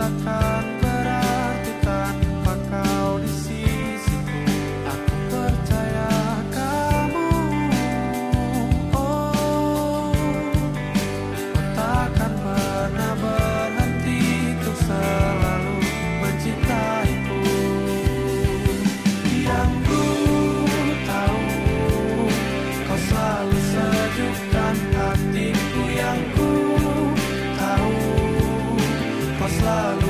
atacar. Ada.